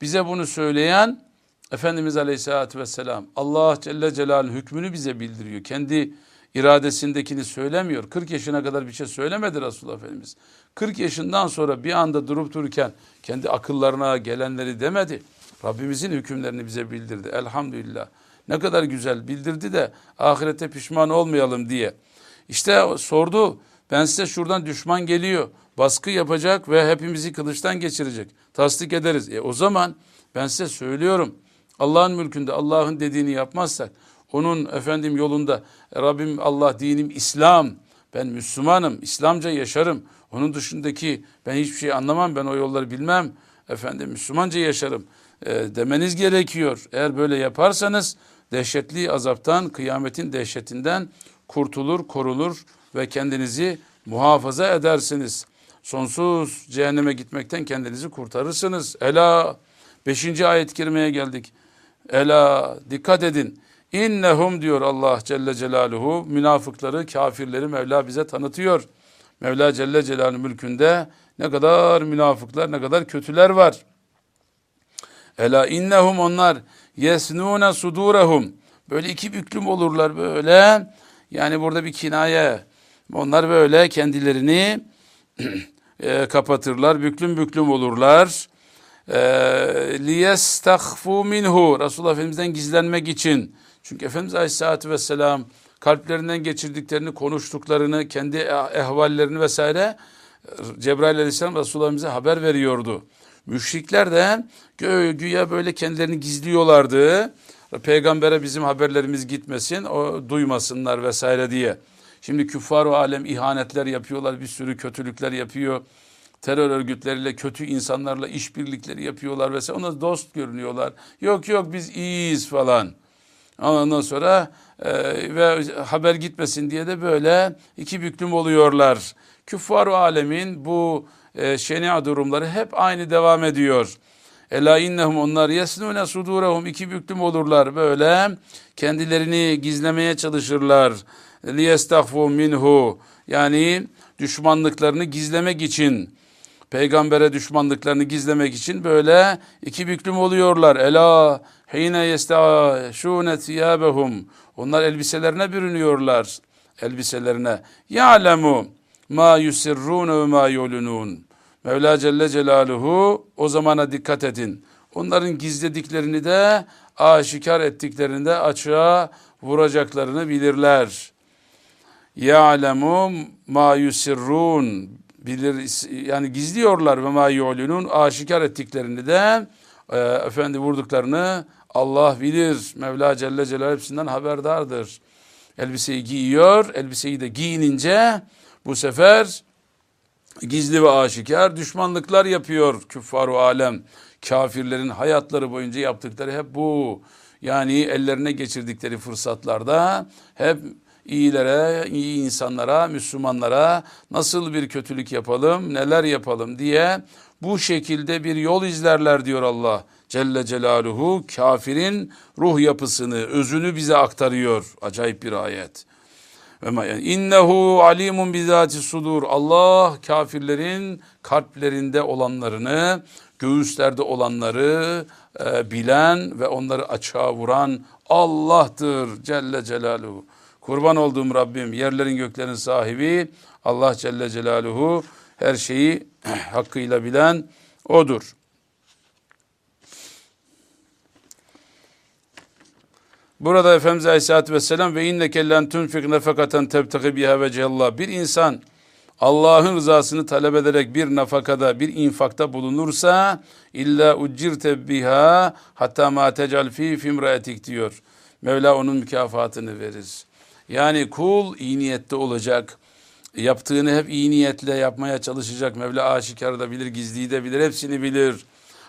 Bize bunu söyleyen Efendimiz Aleyhisselatü Vesselam Allah Celle Celal'in hükmünü bize bildiriyor. Kendi iradesindekini söylemiyor. 40 yaşına kadar bir şey söylemedi Resulullah Efendimiz. 40 yaşından sonra bir anda durup dururken kendi akıllarına gelenleri demedi. Rabbimizin hükümlerini bize bildirdi. Elhamdülillah. Ne kadar güzel bildirdi de ahirette pişman olmayalım diye. İşte sordu. Ben size şuradan düşman geliyor. Baskı yapacak ve hepimizi kılıçtan geçirecek. Tasdik ederiz. E o zaman ben size söylüyorum. Allah'ın mülkünde Allah'ın dediğini yapmazsak, onun efendim yolunda Rabbim Allah dinim İslam, ben Müslümanım, İslamca yaşarım. Onun dışındaki ben hiçbir şey anlamam, ben o yolları bilmem. Efendim Müslümanca yaşarım e, demeniz gerekiyor. Eğer böyle yaparsanız dehşetli azaptan, kıyametin dehşetinden kurtulur, korunur ve kendinizi muhafaza edersiniz. sonsuz cehenneme gitmekten kendinizi kurtarırsınız. Ela 5. ayet kerimeye geldik. Ela dikkat edin. İnnehum diyor Allah Celle Celaluhu münafıkları, kafirleri Mevla bize tanıtıyor. Mevla Celle Celaluhu mülkünde ne kadar münafıklar, ne kadar kötüler var. Ela innehum onlar yesnune sudurehum. Böyle iki büklüm olurlar böyle. Yani burada bir kinaye. Onlar böyle kendilerini e, kapatırlar, büklüm büklüm olurlar. E, liyestahfu minhu. Resulullah Efendimiz'den gizlenmek için. Çünkü Efendimiz Aleyhisselatü Vesselam kalplerinden geçirdiklerini, konuştuklarını, kendi ehvallerini vesaire Cebrail Aleyhisselam Resulullah'ımıza haber veriyordu. Müşrikler de gö güya böyle kendilerini gizliyorlardı. Peygambere bizim haberlerimiz gitmesin, o duymasınlar vesaire diye. Şimdi küffar o alem ihanetler yapıyorlar, bir sürü kötülükler yapıyor. Terör örgütleriyle, kötü insanlarla işbirlikleri yapıyorlar vesaire. Ona dost görünüyorlar. Yok yok biz iyiyiz falan. Ondan sonra e, ve haber gitmesin diye de böyle iki büklüm oluyorlar. Küffar alemin bu e, şenia durumları hep aynı devam ediyor. Ela innehum onlar yesnune sudurehum iki büklüm olurlar böyle kendilerini gizlemeye çalışırlar. Liyestahfu minhu yani düşmanlıklarını gizlemek için peygambere düşmanlıklarını gizlemek için böyle iki büklüm oluyorlar. Ela hine yestaşune thiyabehum onlar elbiselerine bürünüyorlar elbiselerine. Ya'lemu ma yusirrun ve ma yulunun. Mevla Celle Celaluhu o zamana dikkat edin. Onların gizlediklerini de aşikar ettiklerini de açığa vuracaklarını bilirler. Ya'lemu ma yusirrun bilir yani gizliyorlar ve ma aşikar ettiklerini de e, efendi vurduklarını Allah bilir. Mevla Celle Celaluhu hepsinden haberdardır. Elbiseyi giyiyor, elbiseyi de giyinince bu sefer gizli ve aşikar düşmanlıklar yapıyor küffar-ı alem. Kafirlerin hayatları boyunca yaptıkları hep bu. Yani ellerine geçirdikleri fırsatlarda hep iyilere, iyi insanlara, Müslümanlara nasıl bir kötülük yapalım, neler yapalım diye bu şekilde bir yol izlerler diyor Allah. Celle Celaluhu kafirin ruh yapısını, özünü bize aktarıyor. Acayip bir ayet. İnnehu alimun bizati sudur. Allah kafirlerin kalplerinde olanlarını, göğüslerde olanları e, bilen ve onları açığa vuran Allah'tır Celle Celaluhu. Kurban olduğum Rabbim yerlerin göklerin sahibi Allah Celle Celaluhu her şeyi hakkıyla bilen odur. Burada Efendimiz Aleyhisselatü Vesselam ve inneke len tunfik nefekaten tebtegi biha vecellah. Bir insan Allah'ın rızasını talep ederek bir nafakada, bir infakta bulunursa illa uccirte biha hatta ma tecal fi fimraetik diyor. Mevla onun mükafatını verir. Yani kul iyi niyette olacak. Yaptığını hep iyi niyetle yapmaya çalışacak. Mevla aşikar da bilir, gizliyi de bilir, hepsini bilir.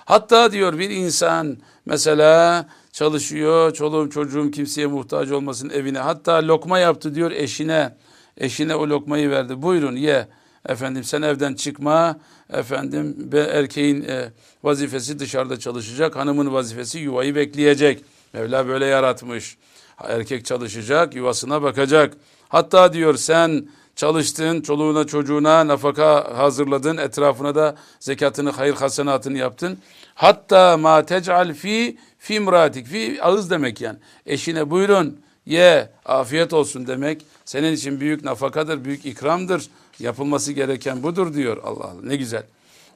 Hatta diyor bir insan mesela çalışıyor, çoluğum çocuğum kimseye muhtaç olmasın evine. Hatta lokma yaptı diyor eşine. Eşine o lokmayı verdi. Buyurun ye. Efendim sen evden çıkma. Efendim erkeğin e, vazifesi dışarıda çalışacak. Hanımın vazifesi yuvayı bekleyecek. Mevla böyle yaratmış. Erkek çalışacak, yuvasına bakacak. Hatta diyor sen çalıştın, çoluğuna çocuğuna nafaka hazırladın, etrafına da zekatını, hayır hasenatını yaptın. Hatta ma tec'al fi fimratik, fi ağız demek yani. Eşine buyurun ye, afiyet olsun demek. Senin için büyük nafakadır, büyük ikramdır. Yapılması gereken budur diyor Allah Allah. Ne güzel.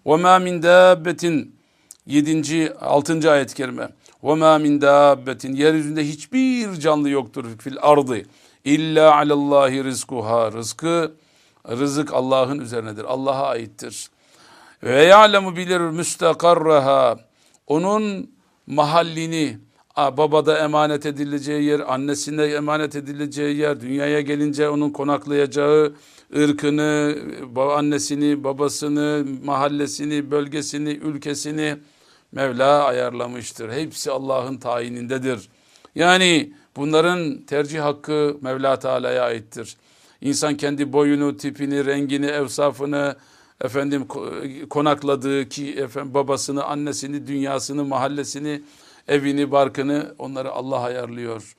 وَمَا مِنْ دَابَّةٍ 7. 6. ayet-i kerime. وَمَا مِنْ دَابَّةٍ Yeryüzünde hiçbir canlı yoktur fil ardı. İlla alallahi rizkuha. Rızkı, rızık Allah'ın üzerinedir. Allah'a aittir. Ve ya'lemu bilir müstakarraha. Onun mahallini, babada emanet edileceği yer, annesine emanet edileceği yer, dünyaya gelince onun konaklayacağı ırkını, annesini, babasını, mahallesini, bölgesini, ülkesini Mevla ayarlamıştır. Hepsi Allah'ın tayinindedir. Yani bunların tercih hakkı Mevla Teala'ya aittir. İnsan kendi boyunu, tipini, rengini, evsafını, efendim ko- konakladığı ki efendim babasını, annesini, dünyasını, mahallesini, evini, barkını onları Allah ayarlıyor.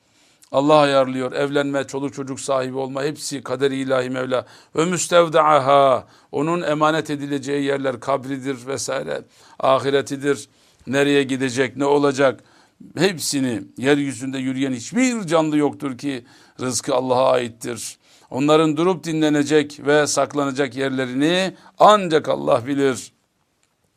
Allah ayarlıyor. Evlenme, çoluk çocuk sahibi olma hepsi kaderi ilahi Mevla. Ve müstevdaaha onun emanet edileceği yerler kabridir vesaire. Ahiretidir. Nereye gidecek, ne olacak? Hepsini yeryüzünde yürüyen hiçbir canlı yoktur ki rızkı Allah'a aittir. Onların durup dinlenecek ve saklanacak yerlerini ancak Allah bilir.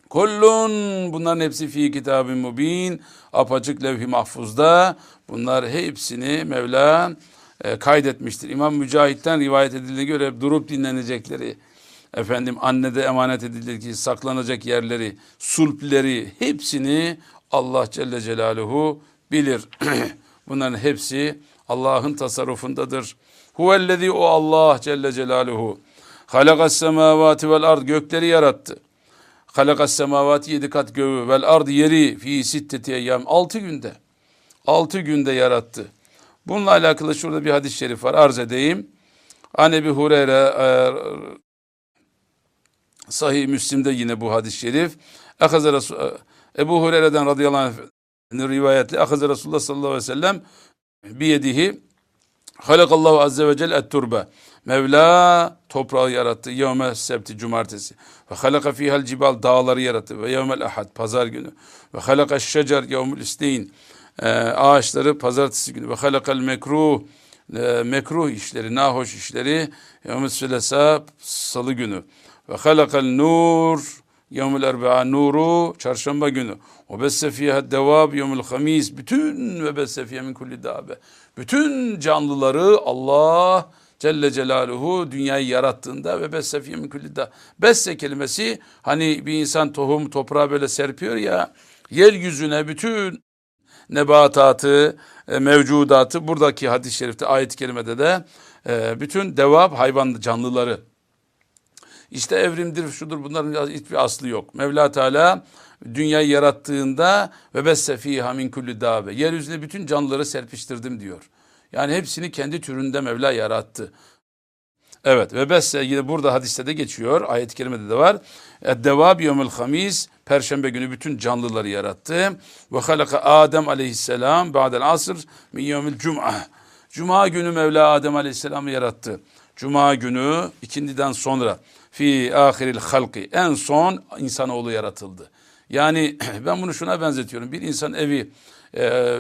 Kullun bunların hepsi fi kitabı mubin apaçık levh-i mahfuzda bunlar hepsini Mevla e, kaydetmiştir. İmam Mücahit'ten rivayet edildiğine göre durup dinlenecekleri efendim annede emanet edilecek saklanacak yerleri sulpleri hepsini Allah Celle Celaluhu bilir. bunların hepsi Allah'ın tasarrufundadır. Huvellezî o Allah Celle Celaluhu halakas semavati vel ard gökleri yarattı. Halakas semavati yedi kat göğü vel ard yeri fi sitteti eyyam altı günde. Altı günde yarattı. Bununla alakalı şurada bir hadis-i şerif var arz edeyim. An bir Hureyre Sahih Müslim'de yine bu hadis-i şerif. Akaza Resul, Ebu Hureyre'den radıyallahu anh rivayetle Akaza Resulullah sallallahu aleyhi ve sellem biyedihi Halakallahu azze ve celle et-turbe. Mevla toprağı yarattı. Yevme sebti cumartesi. Ve halaka fihal cibal dağları yarattı. Ve yevmel ahad pazar günü. Ve halaka şecer yevmül isteyin. Ee, ağaçları pazartesi günü. Ve halakal mekruh e, mekruh işleri, nahoş işleri yevmül sülesa salı günü. Ve halakal nur yevmül erbaa nuru çarşamba günü. Ve besse fiha devab yevmül hamis. Bütün ve besse fiha min kulli dabe. Bütün canlıları Allah Celle Celaluhu dünyayı yarattığında ve besse fiye min kulli. Besse kelimesi hani bir insan tohum toprağa böyle serpiyor ya yeryüzüne bütün nebatatı, e, mevcudatı buradaki hadis-i şerifte ayet-i kerimede de e, bütün devab hayvan canlıları işte evrimdir, şudur bunların hiçbir aslı yok. Mevla Teala dünyayı yarattığında ve besse fiha min kulli dabe. Yeryüzüne bütün canlıları serpiştirdim diyor. Yani hepsini kendi türünde Mevla yarattı. Evet ve besse yine burada hadiste de geçiyor. Ayet-i kerimede de var. Eddevab yevmül hamis. Perşembe günü bütün canlıları yarattı. Ve halaka Adem aleyhisselam ba'del asr min yevmül cum'a. Cuma günü Mevla Adem aleyhisselamı yarattı. Cuma günü ikindiden sonra fi ahiril halki en son insanoğlu yaratıldı. Yani ben bunu şuna benzetiyorum. Bir insan evi e,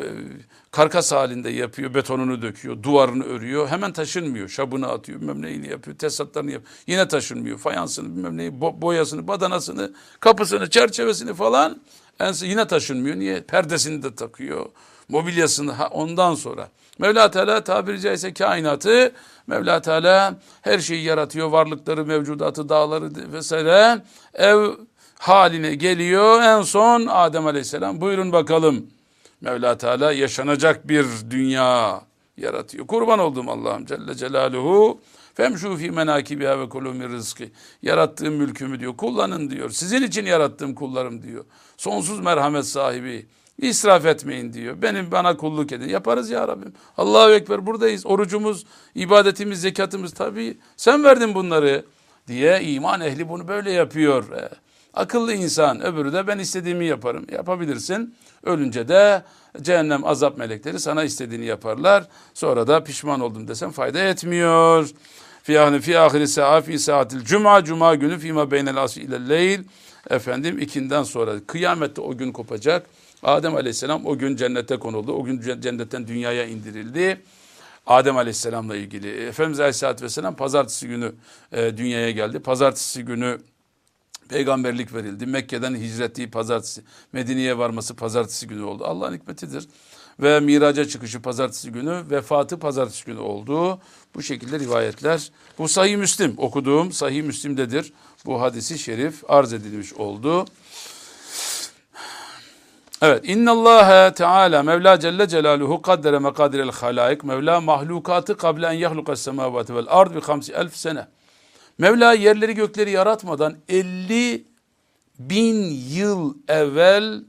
karkas halinde yapıyor, betonunu döküyor, duvarını örüyor. Hemen taşınmıyor. Şabını atıyor, bilmem neyini yapıyor, tesisatlarını yapıyor. Yine taşınmıyor. Fayansını, bilmem neyi, boyasını, badanasını, kapısını, çerçevesini falan. Yine taşınmıyor. Niye? Perdesini de takıyor. Mobilyasını ondan sonra. Mevla Teala tabiri caizse kainatı Mevla Teala her şeyi yaratıyor. Varlıkları, mevcudatı, dağları vesaire. Ev haline geliyor. En son Adem Aleyhisselam buyurun bakalım. Mevla Teala yaşanacak bir dünya yaratıyor. Kurban oldum Allah'ım Celle Celaluhu. Femşu fi menakibiha ve kulu min rızkı. Yarattığım mülkümü diyor. Kullanın diyor. Sizin için yarattığım kullarım diyor. Sonsuz merhamet sahibi. İsraf etmeyin diyor. Benim bana kulluk edin. Yaparız ya Rabbim. Allahu Ekber buradayız. Orucumuz, ibadetimiz, zekatımız tabii. Sen verdin bunları diye iman ehli bunu böyle yapıyor. E, akıllı insan öbürü de ben istediğimi yaparım. Yapabilirsin. Ölünce de cehennem azap melekleri sana istediğini yaparlar. Sonra da pişman oldum desem fayda etmiyor. Fi fi ahiri sa'a fi saatil cuma cuma günü fima beynel asri ile leyl efendim ikinden sonra kıyamette o gün kopacak. Adem Aleyhisselam o gün cennete konuldu. O gün cennetten dünyaya indirildi. Adem Aleyhisselam'la ilgili. Efendimiz Aleyhisselatü Vesselam pazartesi günü e, dünyaya geldi. Pazartesi günü peygamberlik verildi. Mekke'den hicreti pazartesi, Medine'ye varması pazartesi günü oldu. Allah'ın hikmetidir. Ve miraca çıkışı pazartesi günü, vefatı pazartesi günü oldu. Bu şekilde rivayetler. Bu Sahih Müslim okuduğum Sahih Müslim'dedir. Bu hadisi şerif arz edilmiş oldu. Evet. İnnallâhe Teala Mevla Celle Celaluhu kaddere mekadirel halaik. Mevla mahlukatı kable en yahlukas semavati vel ard bi hamsi elf sene. Mevla yerleri gökleri yaratmadan 50 bin yıl evvel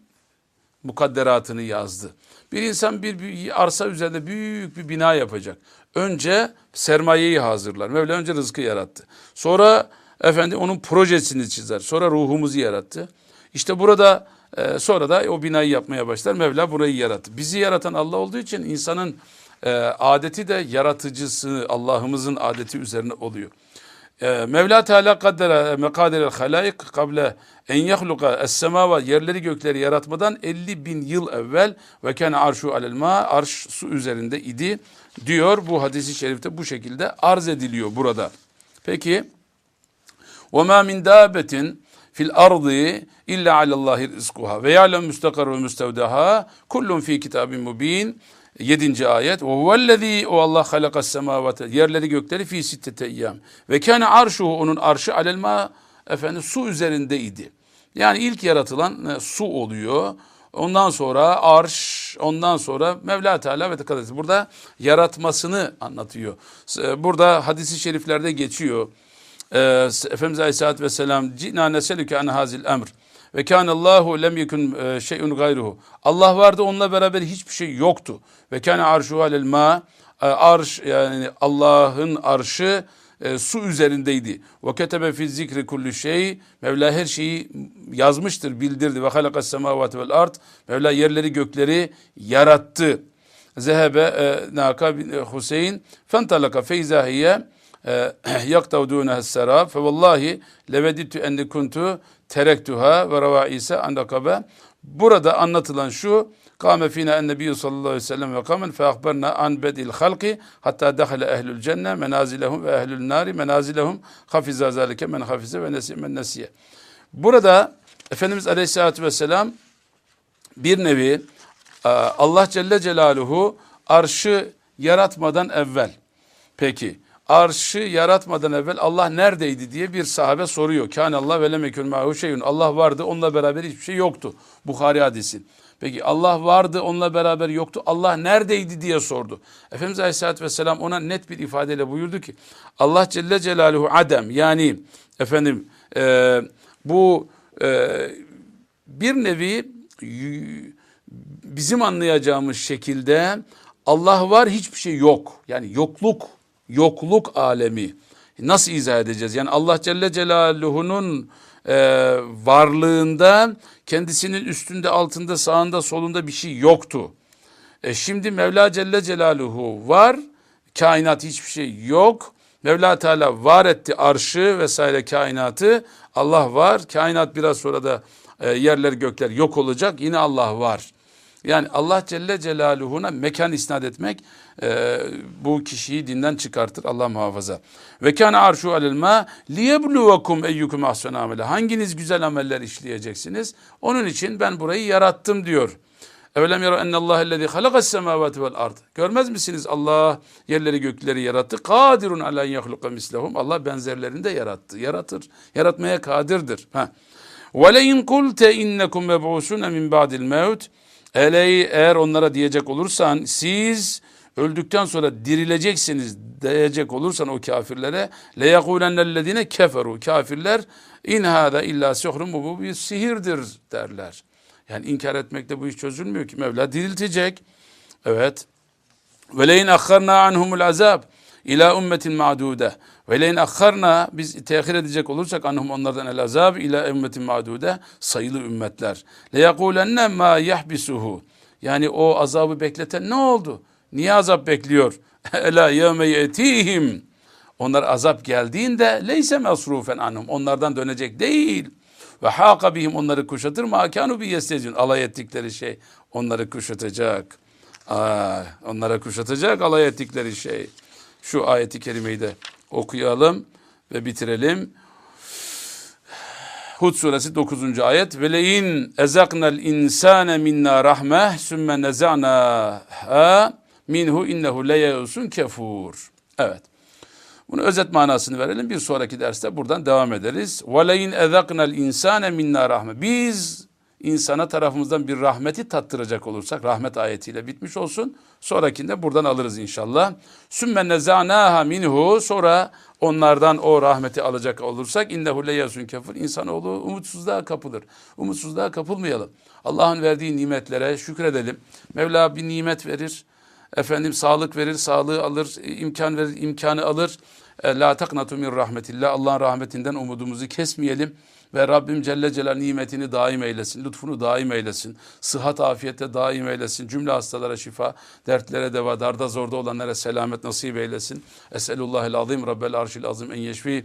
mukadderatını yazdı. Bir insan bir, bir arsa üzerinde büyük bir bina yapacak. Önce sermayeyi hazırlar. Mevla önce rızkı yarattı. Sonra Efendi onun projesini çizer. Sonra ruhumuzu yarattı. İşte burada e, sonra da o binayı yapmaya başlar. Mevla burayı yarattı. Bizi yaratan Allah olduğu için insanın e, adeti de yaratıcısı Allah'ımızın adeti üzerine oluyor. E, Mevla Teala kaddere mekaderel halayık kable en yahluka es yerleri gökleri yaratmadan 50 bin yıl evvel ve kene arşu alelma arş su üzerinde idi diyor. Bu hadisi şerifte bu şekilde arz ediliyor burada. Peki ve ma min dabetin fil ardı illa alallahi rizkuha ve ya'lem müstakar ve müstevdaha kullun fi kitabin mubin. 7. ayet. Ve huvellezî o Allah halakas semavate yerleri gökleri fi sittete eyyam. Ve kâne arşuhu onun arşı alel ma efendim su üzerindeydi. Yani ilk yaratılan e, su oluyor. Ondan sonra arş, ondan sonra Mevla Teala ve Tekaddes. Burada yaratmasını anlatıyor. E, burada hadisi şeriflerde geçiyor. Ee, Efendimiz Aleyhisselatü Vesselam cina neselüke an hazil emr ve kânallâhu lem yekun e, şeyun gayruhu. Allah vardı onunla beraber hiçbir şey yoktu. Ve kâne arşu alel ma e, arş yani Allah'ın arşı e, su üzerindeydi. Ve ketebe fi zikri kulli şey. Mevla her şeyi yazmıştır, bildirdi. Ve halakas semavati vel ard. Mevla yerleri gökleri yarattı. Zehebe e, naka Hüseyin fentalaka feyzahiye yaktavduneha serab fe vallahi levedittu enni kuntu terektuha ve ravaise an rakabe. Burada anlatılan şu Kâme fîne ennebiyyü sallallahu aleyhi ve sellem ve kamen fe akberna an bedil halki hatta dehale ehlül cenne menazilehum ve ehlül nari menazilehum hafiza zalike men hafize ve nesi men nesiye. Burada Efendimiz aleyhissalatü vesselam bir nevi Allah Celle Celaluhu arşı yaratmadan evvel peki arşı yaratmadan evvel Allah neredeydi diye bir sahabe soruyor. Kâne Allah ve lemekün ma'hu şeyun. Allah vardı onunla beraber hiçbir şey yoktu. Bukhari hadisi. Peki Allah vardı onunla beraber yoktu. Allah neredeydi diye sordu. Efendimiz Aleyhisselatü Vesselam ona net bir ifadeyle buyurdu ki Allah Celle Celaluhu adem yani efendim e, bu e, bir nevi bizim anlayacağımız şekilde Allah var hiçbir şey yok. Yani yokluk yokluk alemi. Nasıl izah edeceğiz? Yani Allah Celle Celaluhu'nun e, varlığında kendisinin üstünde, altında, sağında, solunda bir şey yoktu. E şimdi Mevla Celle Celaluhu var, kainat hiçbir şey yok. Mevla Teala var etti arşı vesaire kainatı. Allah var. Kainat biraz sonra da e, yerler gökler yok olacak. Yine Allah var. Yani Allah Celle Celaluhu'na mekan isnat etmek e, bu kişiyi dinden çıkartır Allah muhafaza. Ve kana arşu alel ma liyebluvekum eyyukum ahsenu amele. Hanginiz güzel ameller işleyeceksiniz? Onun için ben burayı yarattım diyor. Evelem yara ennallâhe ellezî halakas semâvâti vel ard. Görmez misiniz Allah yerleri gökleri yarattı. Kadirun alâ yehluka mislehum. Allah benzerlerini de yarattı. Yaratır. Yaratmaya kadirdir. Ha. Ve le in kulte innekum meb'usûne min ba'dil mevt. Eleyi eğer onlara diyecek olursan siz öldükten sonra dirileceksiniz diyecek olursan o kafirlere le yekulennellezine keferu kafirler in hada illa sihrun bu bir sihirdir derler. Yani inkar etmekte bu iş çözülmüyor ki Mevla diriltecek. Evet. Ve leyin akharna anhumul azab ila ummetin ma'dude. Ve leyin akharna biz tehir edecek olursak anhum onlardan el azab ila ümmetin ma'dude sayılı ümmetler. Le yekulenne ma yahbisuhu. Yani o azabı bekleten ne oldu? Niye azap bekliyor? Ela yevme yetihim. Onlar azap geldiğinde leyse mesrufen anhum. Onlardan dönecek değil. Ve haka bihim onları kuşatır. Ma kanu bi yestezun. Alay ettikleri şey onları kuşatacak. Aa, onlara kuşatacak alay ettikleri şey. Şu ayeti kerimeyi de okuyalım ve bitirelim. Hud suresi 9. ayet. Ve leyin ezaknal insane minna rahmeh sümme neza'na minhu innehu leyeusun kefur. Evet. Bunu özet manasını verelim. Bir sonraki derste buradan devam ederiz. Leyin ezaknal insane minna rahme. Biz insana tarafımızdan bir rahmeti tattıracak olursak rahmet ayetiyle bitmiş olsun. Sonrakinde buradan alırız inşallah. Sümme nezanaha minhu sonra onlardan o rahmeti alacak olursak innehu leyasun kafir insanoğlu umutsuzluğa kapılır. Umutsuzluğa kapılmayalım. Allah'ın verdiği nimetlere şükredelim. Mevla bir nimet verir. Efendim sağlık verir, sağlığı alır, imkan verir, imkanı alır. E, La taknatu min rahmetillah. Allah'ın rahmetinden umudumuzu kesmeyelim. Ve Rabbim Celle Celal nimetini daim eylesin, lütfunu daim eylesin, sıhhat afiyette daim eylesin, cümle hastalara şifa, dertlere deva, darda zorda olanlara selamet nasip eylesin. Eselullahil azim, Rabbel arşil azim en yeşfi.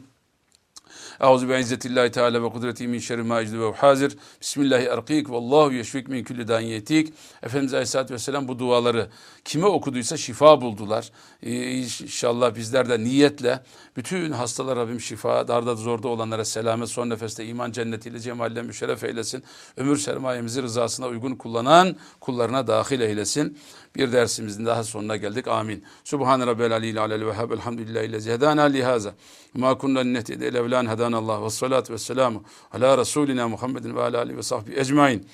Euzu bi izzetillahi teala ve kudreti min şerri ma ecdu ve hazir. Bismillahi erkik ve Allahu yeşfik min kulli dan yetik. Efendimiz Aleyhisselatü Vesselam bu duaları kime okuduysa şifa buldular. Ee, inşallah bizler de niyetle bütün hastalar Rabbim şifa, darda zorda olanlara selamet, son nefeste iman cennetiyle cemalle müşerref eylesin. Ömür sermayemizi rızasına uygun kullanan kullarına dahil eylesin. Bir dersimizin daha sonuna geldik. Amin. Subhan rabbel aliyil alel vehhab. Elhamdülillahi lezi hedana lihaza. Ma kunna nehtedi elevlan hedanallah. Ve salatu ve selamu ala Resulina Muhammedin ve ala alihi ve sahbihi ecmain.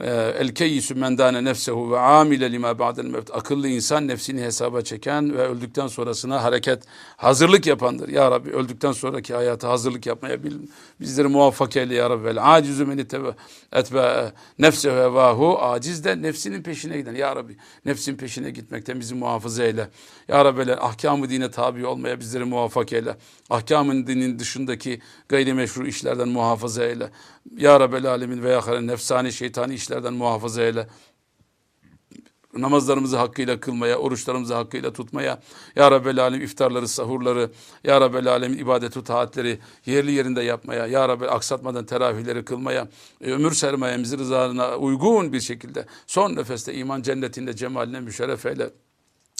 Ee, el keyyisü mendane nefsehu ve amile lima ba'del mevt. Akıllı insan nefsini hesaba çeken ve öldükten sonrasına hareket hazırlık yapandır. Ya Rabbi öldükten sonraki hayata hazırlık yapmaya bil, bizleri muvaffak eyle ya Rabbi. Vel acizü meni etbe nefse ve vahu. Aciz de nefsinin peşine giden. Ya Rabbi nefsin peşine gitmekten bizi muhafaza eyle. Ya Rabbi ahkamı dine tabi olmaya bizleri muvaffak eyle. Ahkamın dinin dışındaki gayrimeşru işlerden muhafaza eyle. Ya Rabbel Alemin ve ya nefsani şeytani işlerden muhafaza eyle namazlarımızı hakkıyla kılmaya, oruçlarımızı hakkıyla tutmaya, Ya Rabbel Alem iftarları, sahurları, Ya Rabbel Alem ibadet taatleri yerli yerinde yapmaya, Ya Rabbel aksatmadan teravihleri kılmaya, e, ömür sermayemizi rızana uygun bir şekilde son nefeste iman cennetinde cemaline müşerref eyle.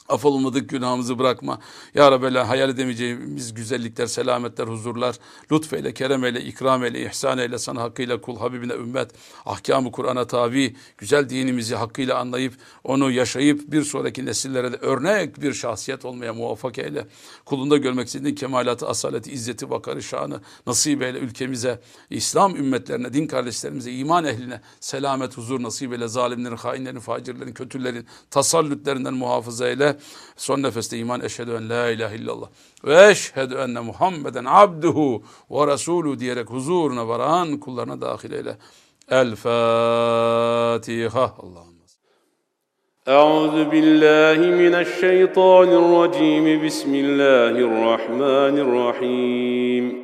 Affolmadık günahımızı bırakma. Ya Rabbi hayal edemeyeceğimiz güzellikler, selametler, huzurlar. Lütfeyle, kerem eyle, ikram eyle, ihsan eyle sana hakkıyla kul, Habibine ümmet. Ahkamı Kur'an'a tabi, güzel dinimizi hakkıyla anlayıp, onu yaşayıp bir sonraki nesillere de örnek bir şahsiyet olmaya muvaffak eyle. Kulunda görmek istediğin kemalatı, asaleti, izzeti, vakarı, şanı nasip eyle ülkemize, İslam ümmetlerine, din kardeşlerimize, iman ehline selamet, huzur nasip eyle. Zalimlerin, hainlerin, facirlerin, kötülerin tasallütlerinden muhafaza eyle. Son nefeste iman eşhedü en la ilahe illallah ve enne Muhammeden abduhu ve resulü diyerek huzuruna varan kullarına dahil eyle. El Fatiha. Allah'ım. أعوذ بالله من الشيطان الرجيم بسم الله الرحمن الرحيم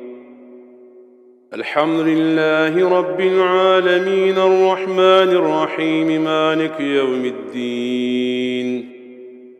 الحمد لله رب العالمين الرحمن الرحيم مالك يوم الدين